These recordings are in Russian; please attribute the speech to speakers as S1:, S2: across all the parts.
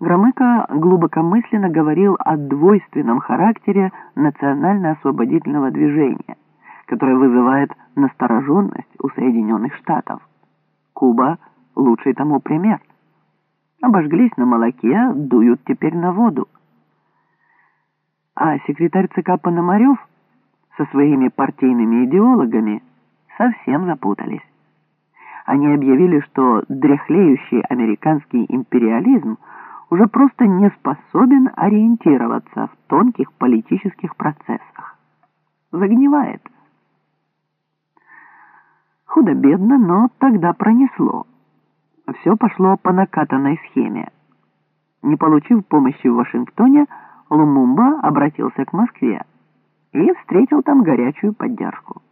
S1: Громыко глубокомысленно говорил о двойственном характере национально-освободительного движения, которое вызывает настороженность у Соединенных Штатов. Куба – лучший тому пример. Обожглись на молоке, дуют теперь на воду. А секретарь ЦК Пономарев со своими партийными идеологами совсем запутались. Они объявили, что дряхлеющий американский империализм уже просто не способен ориентироваться в тонких политических процессах. Загнивает. Худо-бедно, но тогда пронесло. Все пошло по накатанной схеме. Не получив помощи в Вашингтоне, Лумумба обратился к Москве и встретил там горячую поддержку.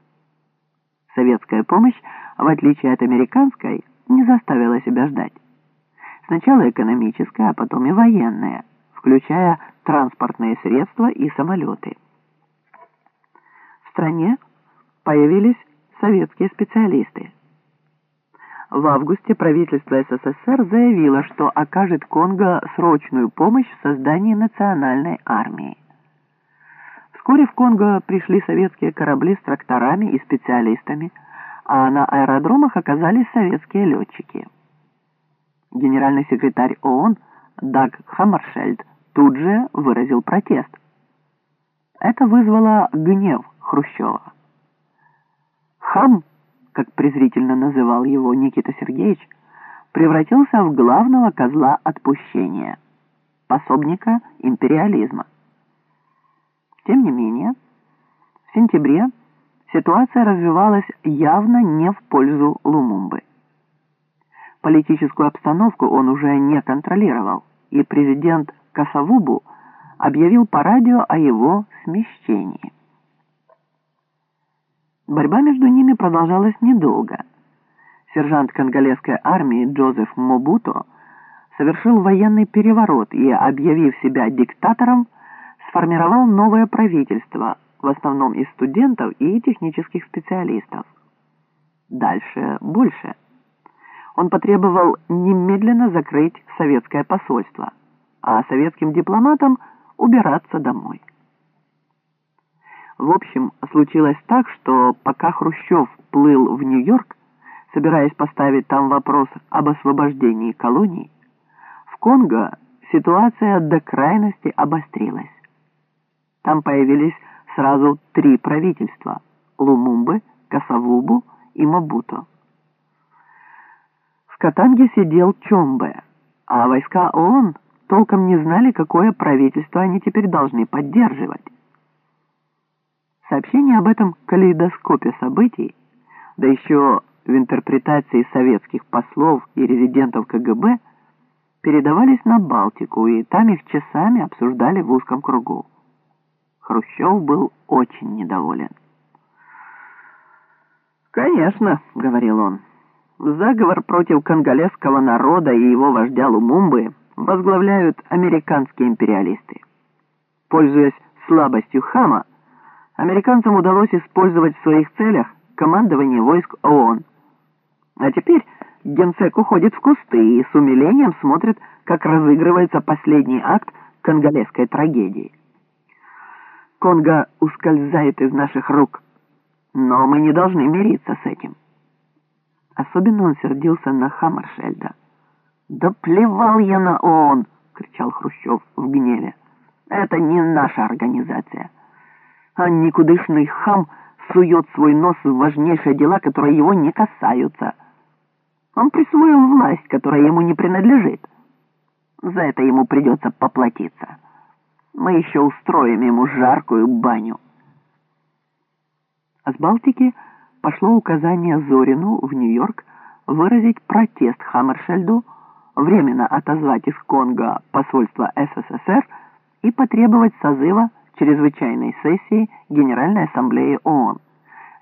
S1: Советская помощь, в отличие от американской, не заставила себя ждать. Сначала экономическая, а потом и военная, включая транспортные средства и самолеты. В стране появились советские специалисты. В августе правительство СССР заявило, что окажет Конго срочную помощь в создании национальной армии. Вскоре в Конго пришли советские корабли с тракторами и специалистами, а на аэродромах оказались советские летчики. Генеральный секретарь ООН Даг Хаммаршельд тут же выразил протест. Это вызвало гнев Хрущева. Хам, как презрительно называл его Никита Сергеевич, превратился в главного козла отпущения, пособника империализма. Тем не менее, в сентябре ситуация развивалась явно не в пользу Лумумбы. Политическую обстановку он уже не контролировал, и президент Касавубу объявил по радио о его смещении. Борьба между ними продолжалась недолго. Сержант конголезской армии Джозеф Мобуто совершил военный переворот и, объявив себя диктатором, сформировал новое правительство, в основном из студентов и технических специалистов. Дальше больше. Он потребовал немедленно закрыть советское посольство, а советским дипломатам убираться домой. В общем, случилось так, что пока Хрущев плыл в Нью-Йорк, собираясь поставить там вопрос об освобождении колоний, в Конго ситуация до крайности обострилась. Там появились сразу три правительства – Лумумбы, Касавубу и Мабуто. В Катанге сидел Чомбе, а войска ООН толком не знали, какое правительство они теперь должны поддерживать. Сообщения об этом калейдоскопе событий, да еще в интерпретации советских послов и резидентов КГБ, передавались на Балтику, и там их часами обсуждали в узком кругу. Хрущев был очень недоволен. «Конечно», — говорил он, — «заговор против конголезского народа и его вождя Лумумбы возглавляют американские империалисты. Пользуясь слабостью хама, американцам удалось использовать в своих целях командование войск ООН. А теперь генсек уходит в кусты и с умилением смотрит, как разыгрывается последний акт конголезской трагедии. Конго ускользает из наших рук, но мы не должны мириться с этим. Особенно он сердился на Хаммершельда. «Да плевал я на ООН!» — кричал Хрущев в гневе. «Это не наша организация. А никудышный хам сует свой нос в важнейшие дела, которые его не касаются. Он присвоил власть, которая ему не принадлежит. За это ему придется поплатиться». Мы еще устроим ему жаркую баню. А с Балтики пошло указание Зорину в Нью-Йорк выразить протест Хаммершельду, временно отозвать из Конго посольство СССР и потребовать созыва чрезвычайной сессии Генеральной Ассамблеи ООН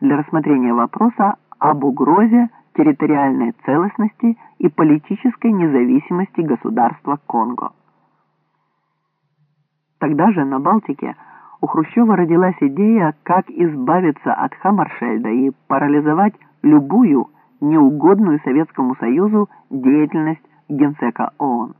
S1: для рассмотрения вопроса об угрозе территориальной целостности и политической независимости государства Конго. Тогда же на Балтике у Хрущева родилась идея, как избавиться от Хаммаршельда и парализовать любую неугодную Советскому Союзу деятельность генсека ООН.